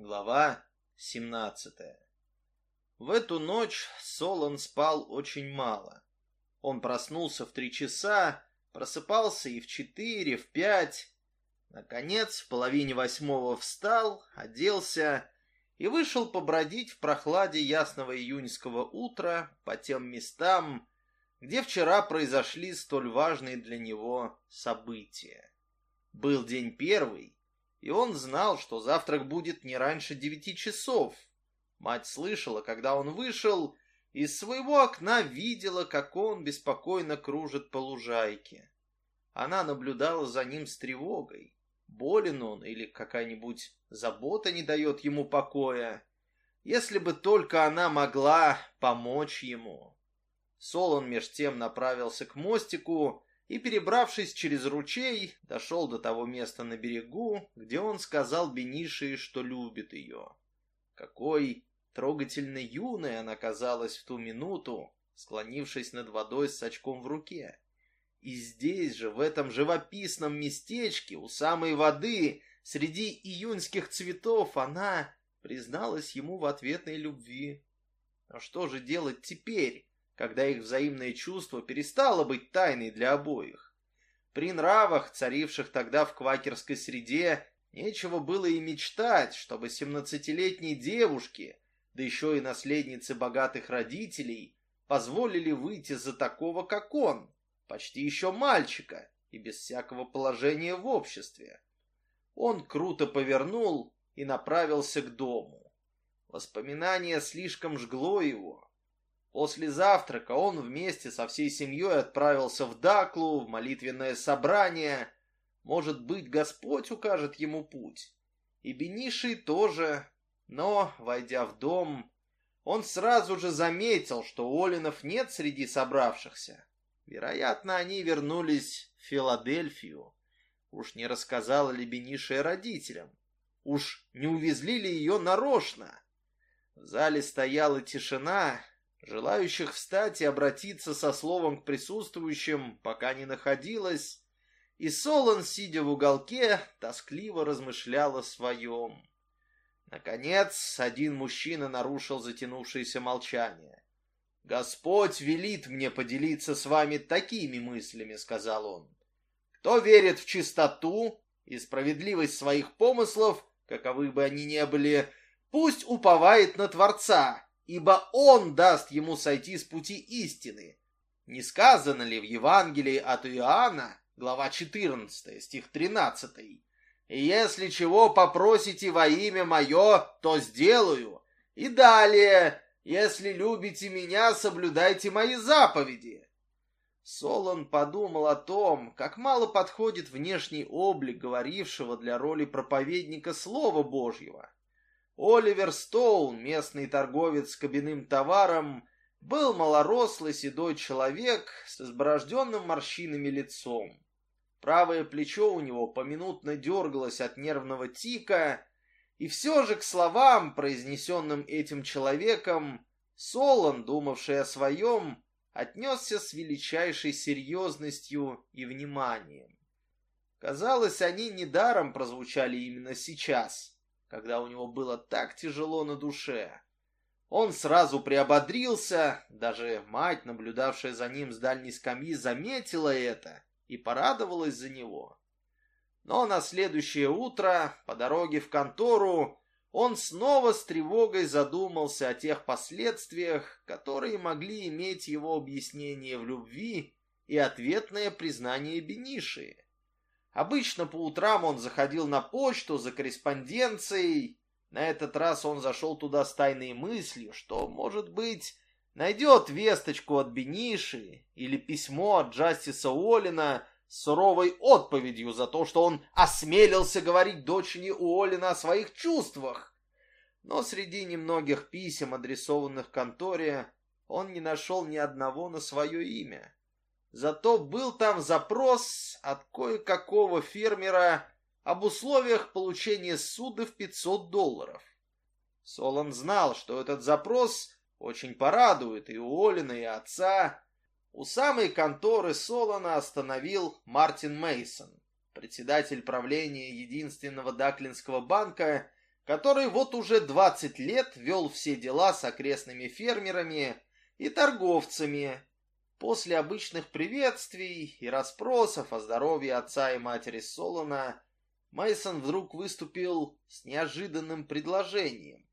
Глава 17 В эту ночь Солон спал очень мало. Он проснулся в три часа, просыпался и в четыре, в пять. Наконец, в половине восьмого встал, оделся и вышел побродить в прохладе ясного июньского утра по тем местам, где вчера произошли столь важные для него события. Был день первый, и он знал, что завтрак будет не раньше девяти часов. Мать слышала, когда он вышел, из своего окна видела, как он беспокойно кружит по лужайке. Она наблюдала за ним с тревогой. Болен он или какая-нибудь забота не дает ему покоя. Если бы только она могла помочь ему. Солон меж тем направился к мостику, и, перебравшись через ручей, дошел до того места на берегу, где он сказал Бениши, что любит ее. Какой трогательно юной она казалась в ту минуту, склонившись над водой с очком в руке. И здесь же, в этом живописном местечке, у самой воды, среди июньских цветов, она призналась ему в ответной любви. А что же делать теперь? Когда их взаимное чувство перестало быть тайной для обоих. При нравах, царивших тогда в квакерской среде, нечего было и мечтать, чтобы семнадцатилетней девушке, да еще и наследнице богатых родителей, позволили выйти за такого, как он, почти еще мальчика и без всякого положения в обществе. Он круто повернул и направился к дому. Воспоминание слишком жгло его, После завтрака он вместе со всей семьей отправился в Даклу, в молитвенное собрание. Может быть, Господь укажет ему путь. И Бениши тоже. Но, войдя в дом, он сразу же заметил, что Олинов нет среди собравшихся. Вероятно, они вернулись в Филадельфию. Уж не рассказала ли Бениши родителям? Уж не увезли ли ее нарочно? В зале стояла тишина, Желающих встать и обратиться со словом к присутствующим пока не находилось, и Солон, сидя в уголке, тоскливо размышлял о своем. Наконец, один мужчина нарушил затянувшееся молчание. «Господь велит мне поделиться с вами такими мыслями», — сказал он. «Кто верит в чистоту и справедливость своих помыслов, каковы бы они ни были, пусть уповает на Творца, ибо он даст ему сойти с пути истины. Не сказано ли в Евангелии от Иоанна, глава 14, стих 13, «И если чего попросите во имя мое, то сделаю». И далее, «Если любите меня, соблюдайте мои заповеди». Солон подумал о том, как мало подходит внешний облик говорившего для роли проповедника Слова Божьего. Оливер Стоун, местный торговец с кабинным товаром, был малорослый седой человек с изборожденным морщинами лицом. Правое плечо у него поминутно дергалось от нервного тика, и все же к словам, произнесенным этим человеком, Солон, думавший о своем, отнесся с величайшей серьезностью и вниманием. Казалось, они недаром прозвучали именно сейчас — когда у него было так тяжело на душе. Он сразу приободрился, даже мать, наблюдавшая за ним с дальней скамьи, заметила это и порадовалась за него. Но на следующее утро, по дороге в контору, он снова с тревогой задумался о тех последствиях, которые могли иметь его объяснение в любви и ответное признание Бениши. Обычно по утрам он заходил на почту за корреспонденцией. На этот раз он зашел туда с тайной мыслью, что, может быть, найдет весточку от Бениши или письмо от Джастиса Уоллина с суровой отповедью за то, что он осмелился говорить дочери Уоллина о своих чувствах. Но среди немногих писем, адресованных конторе, он не нашел ни одного на свое имя. Зато был там запрос от кое-какого фермера об условиях получения суда в 500 долларов. Солон знал, что этот запрос очень порадует и Уоллина, и отца. У самой конторы Солона остановил Мартин Мейсон, председатель правления единственного Даклинского банка, который вот уже 20 лет вел все дела с окрестными фермерами и торговцами. После обычных приветствий и расспросов о здоровье отца и матери Солона, Мейсон вдруг выступил с неожиданным предложением.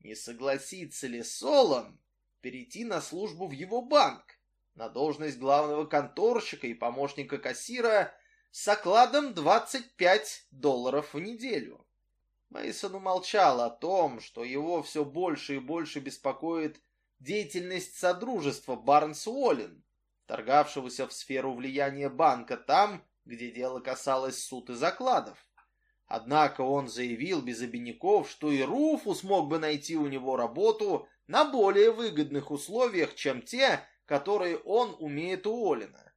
Не согласится ли Солон перейти на службу в его банк, на должность главного конторщика и помощника кассира с окладом 25 долларов в неделю? Мейсон умолчал о том, что его все больше и больше беспокоит деятельность Содружества Барнс-Уоллен, торгавшегося в сферу влияния банка там, где дело касалось суд и закладов. Однако он заявил без обиняков, что и Руфус мог бы найти у него работу на более выгодных условиях, чем те, которые он умеет у Олина.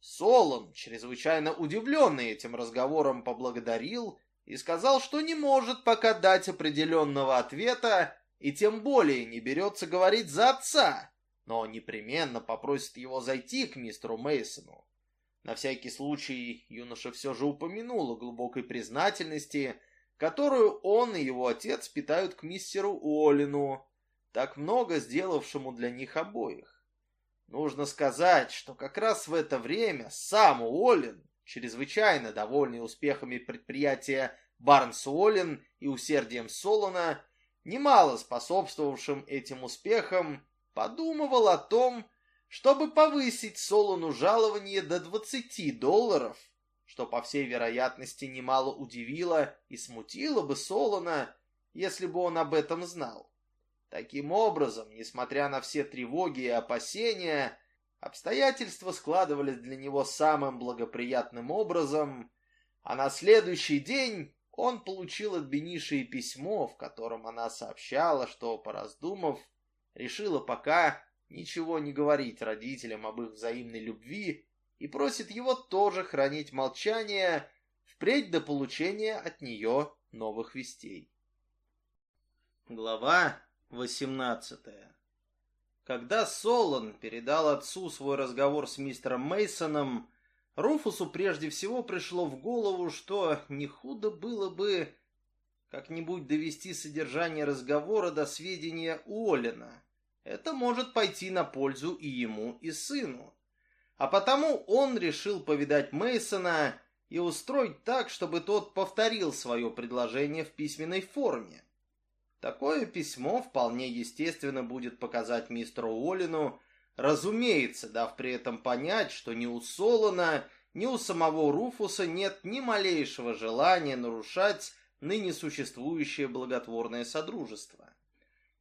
Солон, чрезвычайно удивленный этим разговором, поблагодарил и сказал, что не может пока дать определенного ответа и тем более не берется говорить за отца, но непременно попросит его зайти к мистеру Мейсону. На всякий случай юноша все же упомянул о глубокой признательности, которую он и его отец питают к мистеру Олину, так много сделавшему для них обоих. Нужно сказать, что как раз в это время сам Уоллен чрезвычайно довольный успехами предприятия Барнс Уоллен и усердием Солона, немало способствовавшим этим успехам, подумывал о том, чтобы повысить Солону жалование до 20 долларов, что, по всей вероятности, немало удивило и смутило бы Солона, если бы он об этом знал. Таким образом, несмотря на все тревоги и опасения, Обстоятельства складывались для него самым благоприятным образом, а на следующий день он получил от Бениши письмо, в котором она сообщала, что, пораздумав, решила пока ничего не говорить родителям об их взаимной любви и просит его тоже хранить молчание впредь до получения от нее новых вестей. Глава восемнадцатая когда Солон передал отцу свой разговор с мистером Мейсоном, Руфусу прежде всего пришло в голову, что не худо было бы как-нибудь довести содержание разговора до сведения Уоллена. Это может пойти на пользу и ему, и сыну. А потому он решил повидать Мейсона и устроить так, чтобы тот повторил свое предложение в письменной форме. Такое письмо вполне естественно будет показать мистеру Уоллину, разумеется, дав при этом понять, что ни у Солона, ни у самого Руфуса нет ни малейшего желания нарушать ныне существующее благотворное содружество.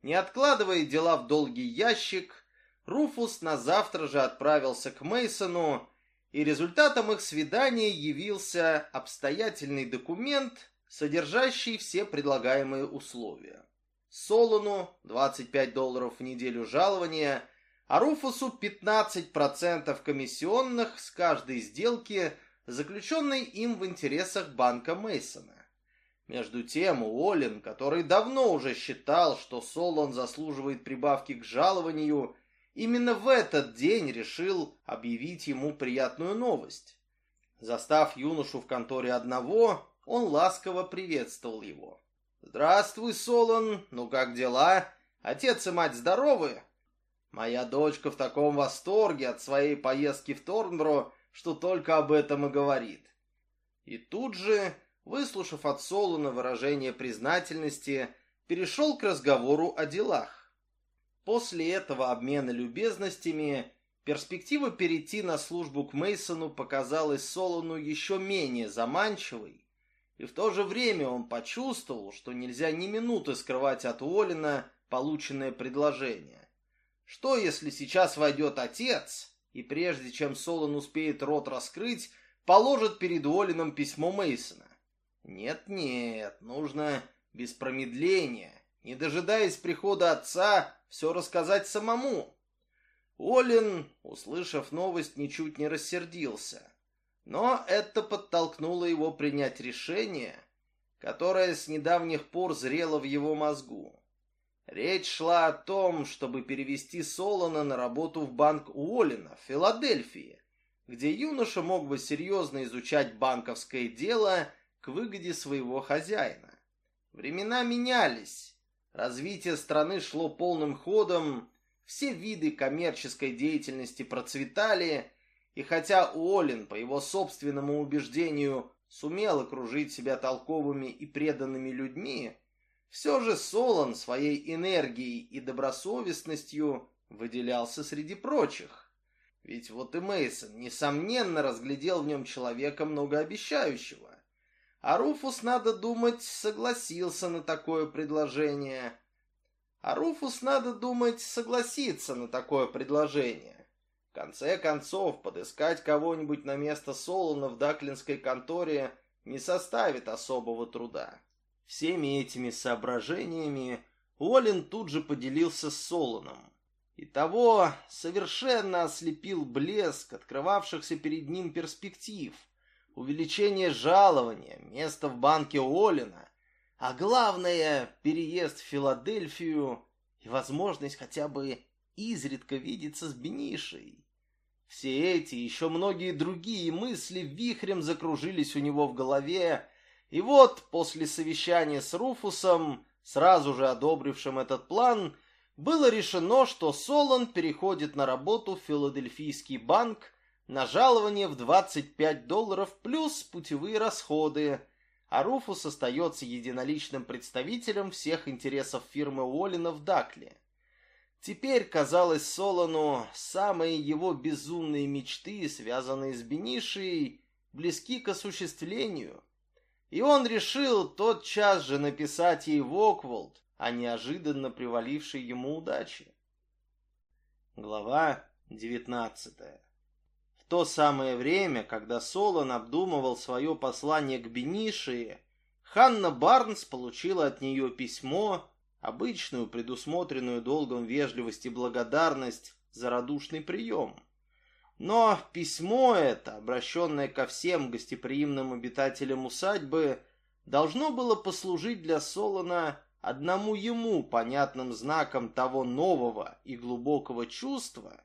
Не откладывая дела в долгий ящик, Руфус на завтра же отправился к Мейсону, и результатом их свидания явился обстоятельный документ, содержащий все предлагаемые условия. Солону 25 долларов в неделю жалования, а Руфусу 15% комиссионных с каждой сделки, заключенной им в интересах банка Мейсона. Между тем Уоллен, который давно уже считал, что Солон заслуживает прибавки к жалованию, именно в этот день решил объявить ему приятную новость. Застав юношу в конторе одного, он ласково приветствовал его. «Здравствуй, Солон, ну как дела? Отец и мать здоровы?» «Моя дочка в таком восторге от своей поездки в Торнбро, что только об этом и говорит». И тут же, выслушав от Солона выражение признательности, перешел к разговору о делах. После этого обмена любезностями перспектива перейти на службу к Мейсону показалась Солону еще менее заманчивой, и в то же время он почувствовал, что нельзя ни минуты скрывать от Уоллина полученное предложение. Что, если сейчас войдет отец, и прежде чем Солон успеет рот раскрыть, положит перед Уоллином письмо Мейсона? Нет-нет, нужно без промедления, не дожидаясь прихода отца, все рассказать самому. Олин, услышав новость, ничуть не рассердился. Но это подтолкнуло его принять решение, которое с недавних пор зрело в его мозгу. Речь шла о том, чтобы перевести Солона на работу в банк Уоллина в Филадельфии, где юноша мог бы серьезно изучать банковское дело к выгоде своего хозяина. Времена менялись. Развитие страны шло полным ходом, все виды коммерческой деятельности процветали, и хотя Уоллен, по его собственному убеждению, сумел окружить себя толковыми и преданными людьми, все же Солон своей энергией и добросовестностью выделялся среди прочих. Ведь вот и Мейсон несомненно разглядел в нем человека многообещающего. А Руфус, надо думать, согласился на такое предложение. А Руфус, надо думать, согласится на такое предложение. В конце концов, подыскать кого-нибудь на место Солона в даклинской конторе не составит особого труда. Всеми этими соображениями Уоллен тут же поделился с Солоном. И того совершенно ослепил блеск открывавшихся перед ним перспектив – увеличение жалования, место в банке Олина, а главное – переезд в Филадельфию и возможность хотя бы изредка видеться с Бенишей. Все эти и еще многие другие мысли вихрем закружились у него в голове, и вот после совещания с Руфусом, сразу же одобрившим этот план, было решено, что Солон переходит на работу в Филадельфийский банк на жалование в 25 долларов плюс путевые расходы, а Руфус остается единоличным представителем всех интересов фирмы Уоллина в Дакле. Теперь, казалось Солону, самые его безумные мечты, связанные с Бенишей, близки к осуществлению. И он решил тотчас же написать ей в Окволд о неожиданно привалившей ему удаче. Глава девятнадцатая то самое время, когда Солон обдумывал свое послание к Бенишии, Ханна Барнс получила от нее письмо, обычную, предусмотренную долгом вежливость и благодарность за радушный прием. Но письмо это, обращенное ко всем гостеприимным обитателям усадьбы, должно было послужить для Солона одному ему понятным знаком того нового и глубокого чувства,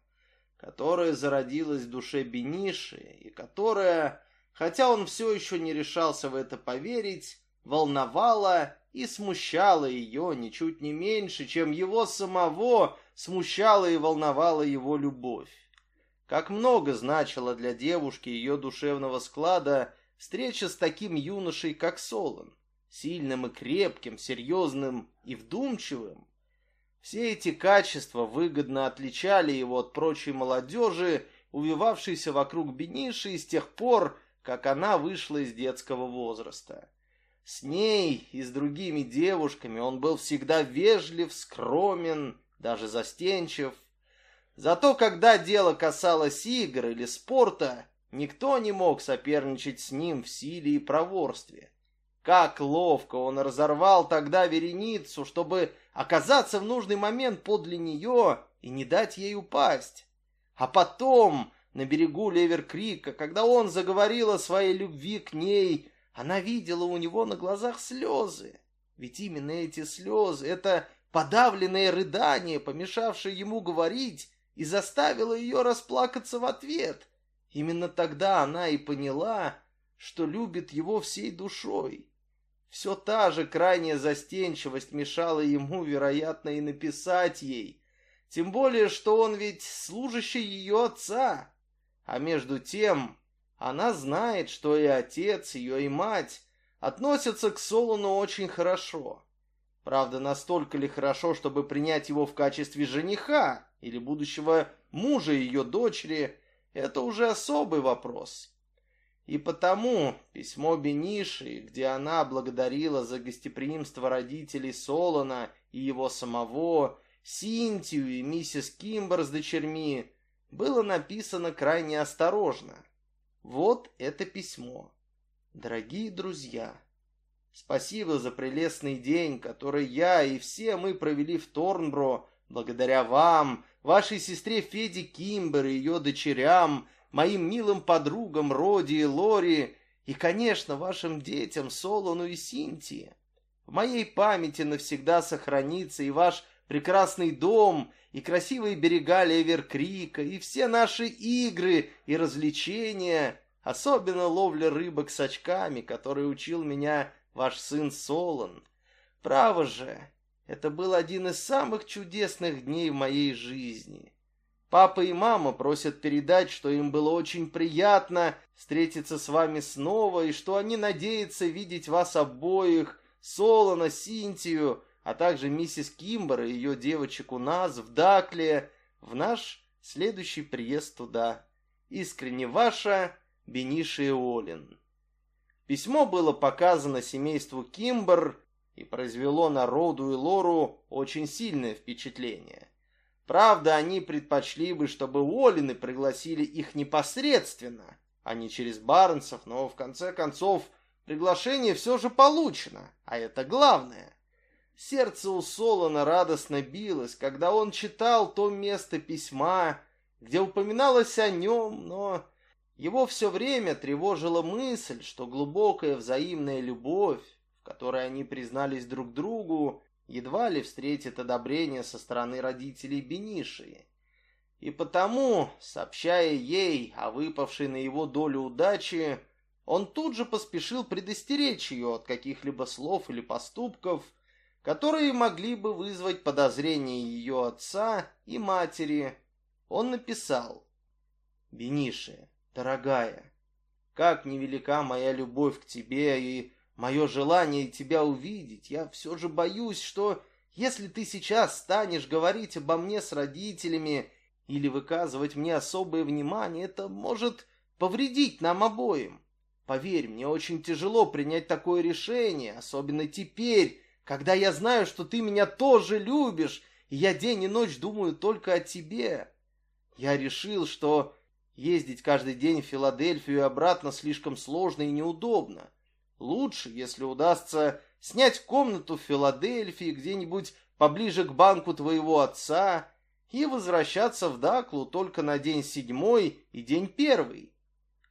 которая зародилась в душе Бениши и которая, хотя он все еще не решался в это поверить, волновала и смущала ее ничуть не меньше, чем его самого смущала и волновала его любовь. Как много значила для девушки ее душевного склада встреча с таким юношей, как Солон, сильным и крепким, серьезным и вдумчивым, все эти качества выгодно отличали его от прочей молодежи, увивавшейся вокруг Бениши с тех пор, как она вышла из детского возраста. С ней и с другими девушками он был всегда вежлив, скромен, даже застенчив. Зато когда дело касалось игр или спорта, никто не мог соперничать с ним в силе и проворстве. Как ловко он разорвал тогда вереницу, чтобы оказаться в нужный момент подле нее и не дать ей упасть. А потом, на берегу Леверкрика, когда он заговорил о своей любви к ней, она видела у него на глазах слезы. Ведь именно эти слезы, это подавленное рыдание, помешавшее ему говорить, и заставило ее расплакаться в ответ. Именно тогда она и поняла, что любит его всей душой. Все та же крайняя застенчивость мешала ему, вероятно, и написать ей. Тем более, что он ведь служащий ее отца. А между тем, она знает, что и отец ее, и мать относятся к Солону очень хорошо. Правда, настолько ли хорошо, чтобы принять его в качестве жениха или будущего мужа ее дочери, это уже особый вопрос. И потому письмо Бениши, где она благодарила за гостеприимство родителей Солона и его самого, Синтию и миссис Кимбер с дочерьми, было написано крайне осторожно. Вот это письмо. Дорогие друзья, спасибо за прелестный день, который я и все мы провели в Торнбро, благодаря вам, вашей сестре Феде Кимбер и ее дочерям, моим милым подругам Роди и Лори и, конечно, вашим детям Солону и Синтии. В моей памяти навсегда сохранится и ваш прекрасный дом, и красивые берега Леверкрика, и все наши игры и развлечения, особенно ловля рыбок с очками, который учил меня ваш сын Солон. Право же, это был один из самых чудесных дней в моей жизни. Папа и мама просят передать, что им было очень приятно встретиться с вами снова, и что они надеются видеть вас обоих, Солона, Синтию, а также миссис Кимбер и ее девочек у нас, в Дакле, в наш следующий приезд туда. Искренне ваша Бениши Олин. Письмо было показано семейству Кимбер и произвело на Роду и Лору очень сильное впечатление. Правда, они предпочли бы, чтобы Уоллины пригласили их непосредственно, а не через Барнсов, но в конце концов приглашение все же получено, а это главное. Сердце у Солона радостно билось, когда он читал то место письма, где упоминалось о нем, но его все время тревожила мысль, что глубокая взаимная любовь, в которой они признались друг другу, едва ли встретит одобрение со стороны родителей Бениши. И потому, сообщая ей о выпавшей на его долю удачи, он тут же поспешил предостеречь ее от каких-либо слов или поступков, которые могли бы вызвать подозрения ее отца и матери. Он написал «Бенише, дорогая, как невелика моя любовь к тебе и Мое желание тебя увидеть, я все же боюсь, что если ты сейчас станешь говорить обо мне с родителями или выказывать мне особое внимание, это может повредить нам обоим. Поверь, мне очень тяжело принять такое решение, особенно теперь, когда я знаю, что ты меня тоже любишь, и я день и ночь думаю только о тебе. Я решил, что ездить каждый день в Филадельфию и обратно слишком сложно и неудобно. Лучше, если удастся снять комнату в Филадельфии где-нибудь поближе к банку твоего отца и возвращаться в Даклу только на день седьмой и день первый.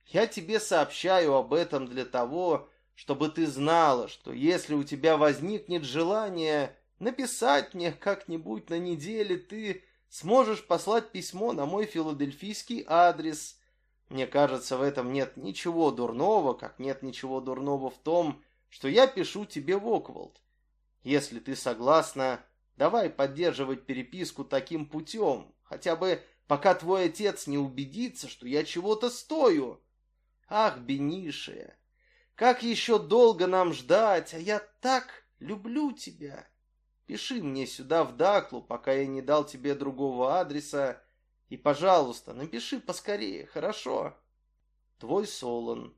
Я тебе сообщаю об этом для того, чтобы ты знала, что если у тебя возникнет желание написать мне как-нибудь на неделе, ты сможешь послать письмо на мой филадельфийский адрес – мне кажется, в этом нет ничего дурного, как нет ничего дурного в том, что я пишу тебе в Окволд. Если ты согласна, давай поддерживать переписку таким путем, хотя бы пока твой отец не убедится, что я чего-то стою. Ах, Бенишия, как еще долго нам ждать, а я так люблю тебя. Пиши мне сюда в Даклу, пока я не дал тебе другого адреса, и, пожалуйста, напиши поскорее, хорошо? Твой Солон.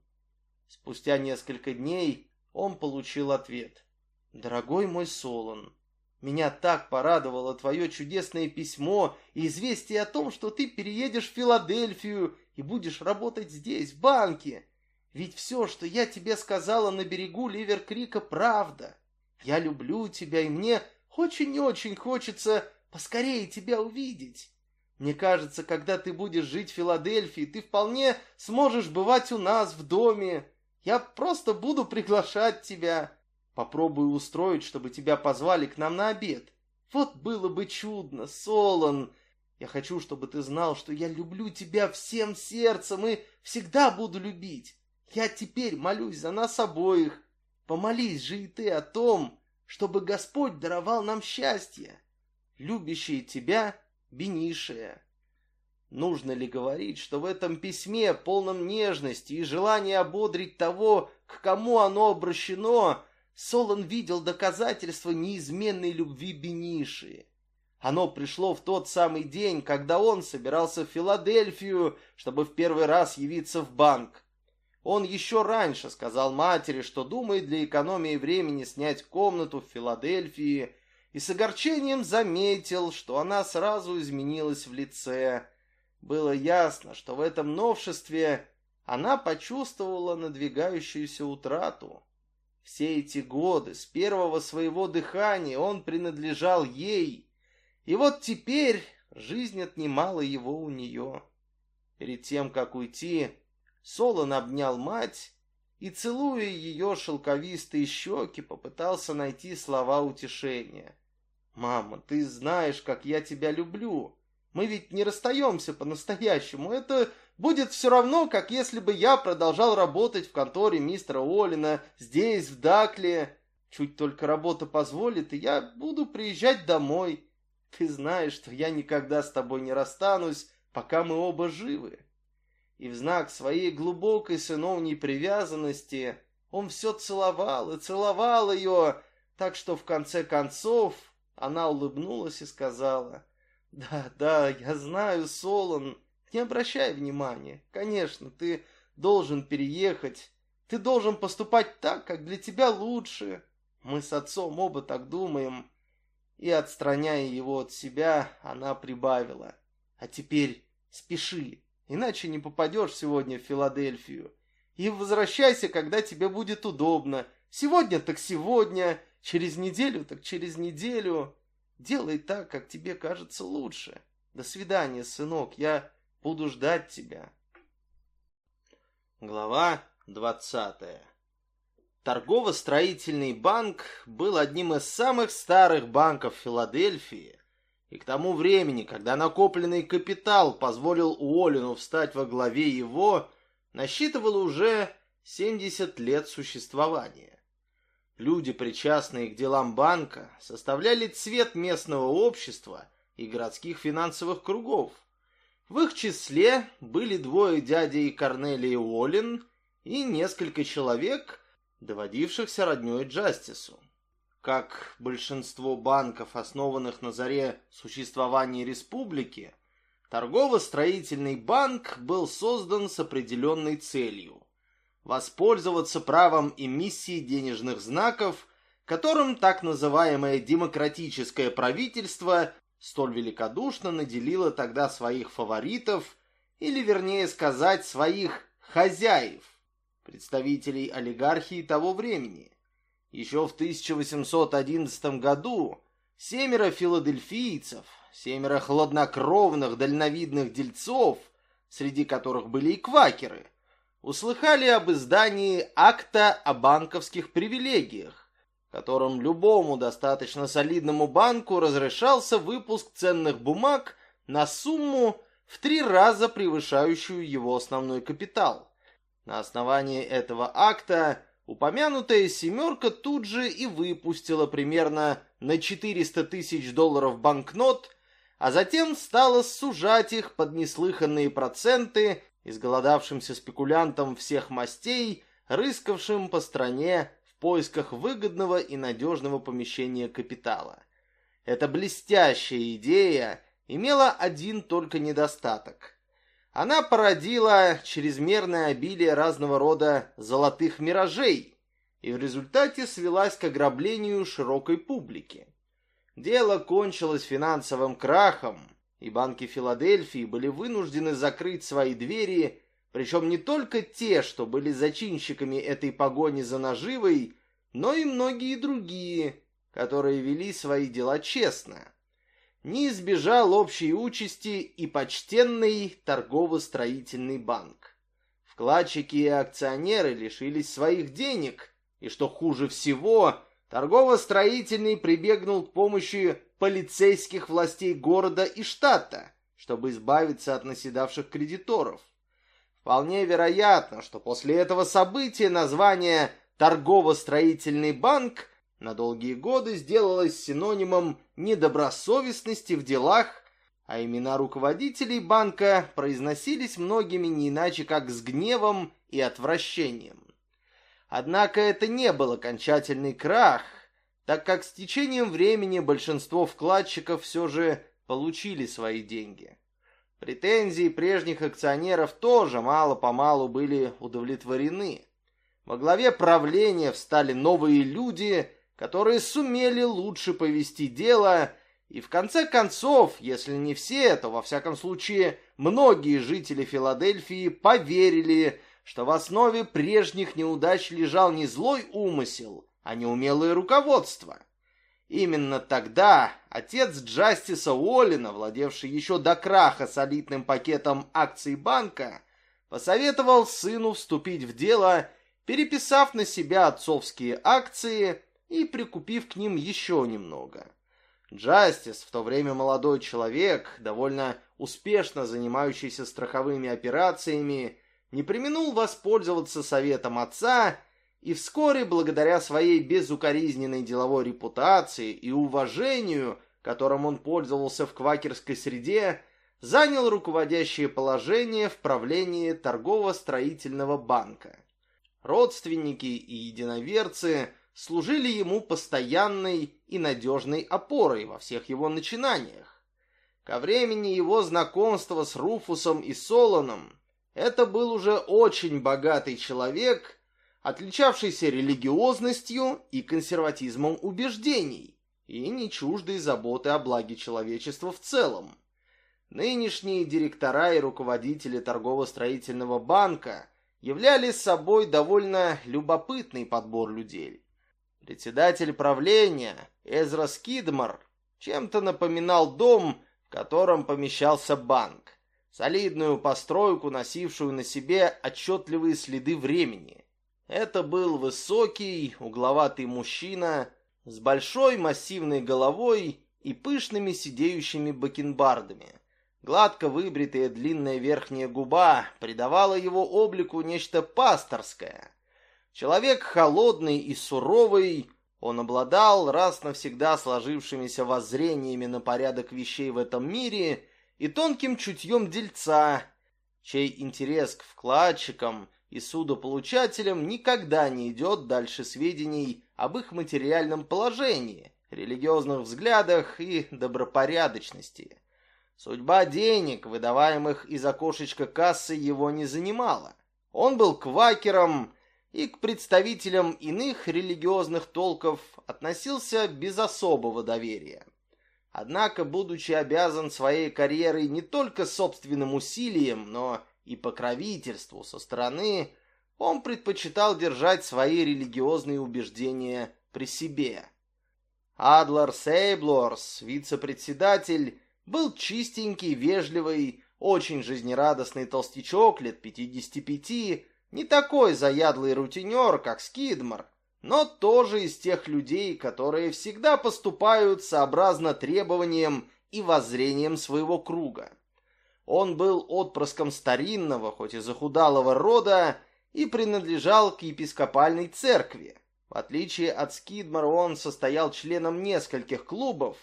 Спустя несколько дней он получил ответ. Дорогой мой Солон, меня так порадовало твое чудесное письмо и известие о том, что ты переедешь в Филадельфию и будешь работать здесь, в банке. Ведь все, что я тебе сказала на берегу Ливеркрика, правда. Я люблю тебя, и мне очень-очень хочется поскорее тебя увидеть. Мне кажется, когда ты будешь жить в Филадельфии, ты вполне сможешь бывать у нас в доме. Я просто буду приглашать тебя. Попробую устроить, чтобы тебя позвали к нам на обед. Вот было бы чудно, Солон. Я хочу, чтобы ты знал, что я люблю тебя всем сердцем и всегда буду любить. Я теперь молюсь за нас обоих. Помолись же и ты о том, чтобы Господь даровал нам счастье. Любящие тебя Бенишия. Нужно ли говорить, что в этом письме, полном нежности и желания ободрить того, к кому оно обращено, Солон видел доказательства неизменной любви Бениши. Оно пришло в тот самый день, когда он собирался в Филадельфию, чтобы в первый раз явиться в банк. Он еще раньше сказал матери, что думает для экономии времени снять комнату в Филадельфии, и с огорчением заметил, что она сразу изменилась в лице. Было ясно, что в этом новшестве она почувствовала надвигающуюся утрату. Все эти годы, с первого своего дыхания, он принадлежал ей, и вот теперь жизнь отнимала его у нее. Перед тем, как уйти, Солон обнял мать и, целуя ее шелковистые щеки, попытался найти слова утешения. «Мама, ты знаешь, как я тебя люблю. Мы ведь не расстаемся по-настоящему. Это будет все равно, как если бы я продолжал работать в конторе мистера Олина здесь, в Дакле. Чуть только работа позволит, и я буду приезжать домой. Ты знаешь, что я никогда с тобой не расстанусь, пока мы оба живы. И в знак своей глубокой сыновней привязанности он все целовал и целовал ее, так что в конце концов она улыбнулась и сказала, «Да, да, я знаю, Солон, не обращай внимания. Конечно, ты должен переехать, ты должен поступать так, как для тебя лучше. Мы с отцом оба так думаем». И, отстраняя его от себя, она прибавила, «А теперь спеши, иначе не попадешь сегодня в Филадельфию. И возвращайся, когда тебе будет удобно. Сегодня так сегодня, через неделю так через неделю. Делай так, как тебе кажется лучше. До свидания, сынок, я буду ждать тебя. Глава двадцатая Торгово-строительный банк был одним из самых старых банков Филадельфии, и к тому времени, когда накопленный капитал позволил Уоллину встать во главе его, насчитывал уже 70 лет существования. Люди, причастные к делам банка, составляли цвет местного общества и городских финансовых кругов. В их числе были двое дядей Корнелии Уоллин и несколько человек, доводившихся роднёй Джастису. Как большинство банков, основанных на заре существования республики, торгово-строительный банк был создан с определенной целью – воспользоваться правом эмиссии денежных знаков, которым так называемое демократическое правительство столь великодушно наделило тогда своих фаворитов, или вернее сказать, своих хозяев, представителей олигархии того времени – еще в 1811 году семеро филадельфийцев, семеро хладнокровных дальновидных дельцов, среди которых были и квакеры, услыхали об издании акта о банковских привилегиях, которым любому достаточно солидному банку разрешался выпуск ценных бумаг на сумму в три раза превышающую его основной капитал. На основании этого акта Упомянутая «семерка» тут же и выпустила примерно на 400 тысяч долларов банкнот, а затем стала сужать их под неслыханные проценты изголодавшимся спекулянтам всех мастей, рыскавшим по стране в поисках выгодного и надежного помещения капитала. Эта блестящая идея имела один только недостаток – она породила чрезмерное обилие разного рода золотых миражей и в результате свелась к ограблению широкой публики. Дело кончилось финансовым крахом, и банки Филадельфии были вынуждены закрыть свои двери, причем не только те, что были зачинщиками этой погони за наживой, но и многие другие, которые вели свои дела честно не избежал общей участи и почтенный торгово-строительный банк. Вкладчики и акционеры лишились своих денег, и, что хуже всего, торгово-строительный прибегнул к помощи полицейских властей города и штата, чтобы избавиться от наседавших кредиторов. Вполне вероятно, что после этого события название «торгово-строительный банк» на долгие годы сделалось синонимом недобросовестности в делах, а имена руководителей банка произносились многими не иначе, как с гневом и отвращением. Однако это не был окончательный крах, так как с течением времени большинство вкладчиков все же получили свои деньги. Претензии прежних акционеров тоже мало-помалу были удовлетворены. Во главе правления встали новые люди – которые сумели лучше повести дело, и в конце концов, если не все, то во всяком случае многие жители Филадельфии поверили, что в основе прежних неудач лежал не злой умысел, а неумелое руководство. Именно тогда отец Джастиса Уоллина, владевший еще до краха солидным пакетом акций банка, посоветовал сыну вступить в дело, переписав на себя отцовские акции и прикупив к ним еще немного. Джастис, в то время молодой человек, довольно успешно занимающийся страховыми операциями, не применул воспользоваться советом отца и вскоре, благодаря своей безукоризненной деловой репутации и уважению, которым он пользовался в квакерской среде, занял руководящее положение в правлении торгово-строительного банка. Родственники и единоверцы служили ему постоянной и надежной опорой во всех его начинаниях. Ко времени его знакомства с Руфусом и Солоном это был уже очень богатый человек, отличавшийся религиозностью и консерватизмом убеждений, и не чуждой заботы о благе человечества в целом. Нынешние директора и руководители торгово-строительного банка являлись собой довольно любопытный подбор людей. Председатель правления Эзра Скидмар чем-то напоминал дом, в котором помещался банк. Солидную постройку, носившую на себе отчетливые следы времени. Это был высокий, угловатый мужчина с большой массивной головой и пышными сидеющими бакенбардами. Гладко выбритая длинная верхняя губа придавала его облику нечто пасторское. Человек холодный и суровый, он обладал раз навсегда сложившимися воззрениями на порядок вещей в этом мире и тонким чутьем дельца, чей интерес к вкладчикам и судополучателям никогда не идет дальше сведений об их материальном положении, религиозных взглядах и добропорядочности. Судьба денег, выдаваемых из окошечка кассы, его не занимала. Он был квакером и к представителям иных религиозных толков относился без особого доверия. Однако, будучи обязан своей карьерой не только собственным усилием, но и покровительству со стороны, он предпочитал держать свои религиозные убеждения при себе. Адлар Сейблорс, вице-председатель, был чистенький, вежливый, очень жизнерадостный толстячок лет 55, не такой заядлый рутинер, как Скидмар, но тоже из тех людей, которые всегда поступают сообразно требованиям и воззрениям своего круга. Он был отпрыском старинного, хоть и захудалого рода, и принадлежал к епископальной церкви. В отличие от Скидмара он состоял членом нескольких клубов,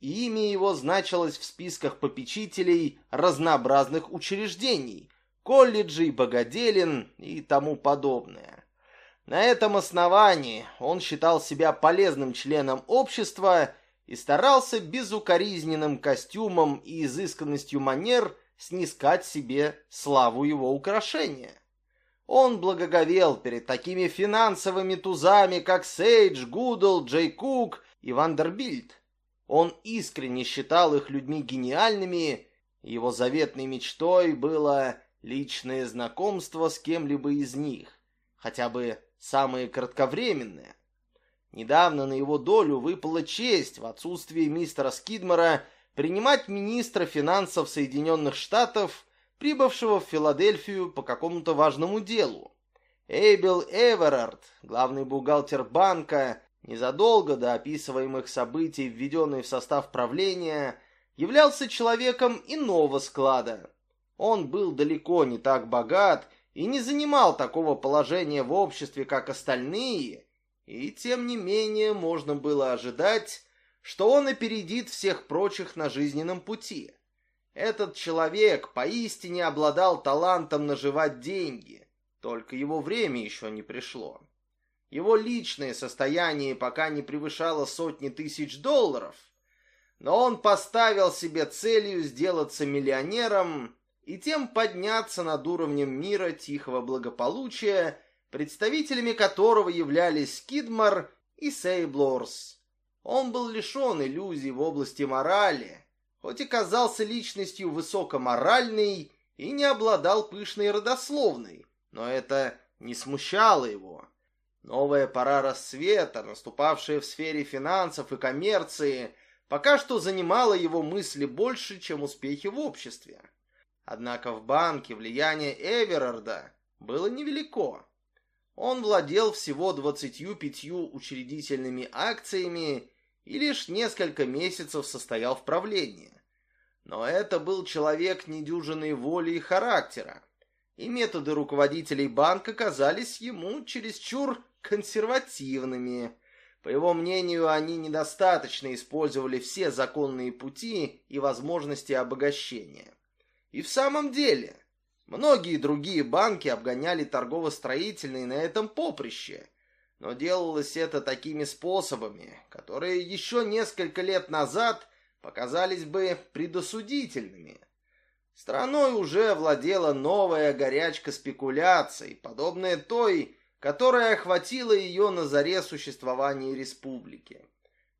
и имя его значилось в списках попечителей разнообразных учреждений, колледжей, богаделен и тому подобное. На этом основании он считал себя полезным членом общества и старался безукоризненным костюмом и изысканностью манер снискать себе славу его украшения. Он благоговел перед такими финансовыми тузами, как Сейдж, Гульд, Джей Кук и Вандербильт, он искренне считал их людьми гениальными, его заветной мечтой было личное знакомство с кем-либо из них, хотя бы самые кратковременные. Недавно на его долю выпала честь в отсутствие мистера Скидмора принимать министра финансов Соединенных Штатов, прибывшего в Филадельфию по какому-то важному делу. Эйбел Эверард, главный бухгалтер банка, незадолго до описываемых событий, введенный в состав правления, являлся человеком иного склада. Он был далеко не так богат и не занимал такого положения в обществе, как остальные, и тем не менее можно было ожидать, что он опередит всех прочих на жизненном пути. Этот человек поистине обладал талантом наживать деньги, только его время еще не пришло. Его личное состояние пока не превышало сотни тысяч долларов, но он поставил себе целью сделаться миллионером и тем подняться над уровнем мира тихого благополучия, представителями которого являлись Кидмар и Сейблорс. Он был лишен иллюзий в области морали, хоть и казался личностью высокоморальной и не обладал пышной родословной, но это не смущало его. Новая пора рассвета, наступавшая в сфере финансов и коммерции, пока что занимала его мысли больше, чем успехи в обществе. Однако в банке влияние Эверарда было невелико. Он владел всего 25 учредительными акциями и лишь несколько месяцев состоял в правлении. Но это был человек недюжинной воли и характера, и методы руководителей банка казались ему чересчур консервативными. По его мнению, они недостаточно использовали все законные пути и возможности обогащения. И в самом деле, многие другие банки обгоняли торгово-строительные на этом поприще, но делалось это такими способами, которые еще несколько лет назад показались бы предосудительными. Страной уже владела новая горячка спекуляций, подобная той, которая охватила ее на заре существования республики.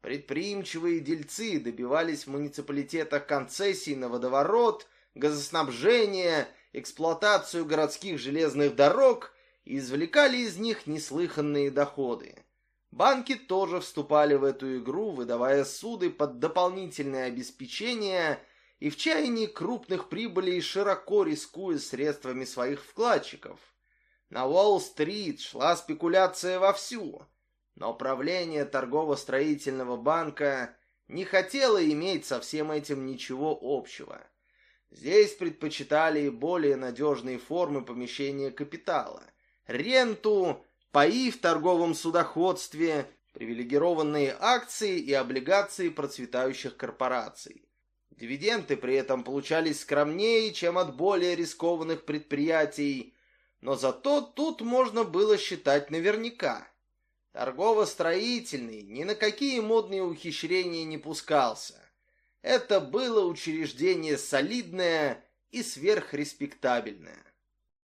Предприимчивые дельцы добивались в муниципалитетах концессий на водоворот, газоснабжение, эксплуатацию городских железных дорог и извлекали из них неслыханные доходы. Банки тоже вступали в эту игру, выдавая суды под дополнительное обеспечение и в чаянии крупных прибылей широко рискуя средствами своих вкладчиков. На Уолл-стрит шла спекуляция вовсю, но правление торгово-строительного банка не хотело иметь со всем этим ничего общего. Здесь предпочитали более надежные формы помещения капитала, ренту, паи в торговом судоходстве, привилегированные акции и облигации процветающих корпораций. Дивиденды при этом получались скромнее, чем от более рискованных предприятий, но зато тут можно было считать наверняка. Торгово-строительный ни на какие модные ухищрения не пускался. Это было учреждение солидное и сверхреспектабельное.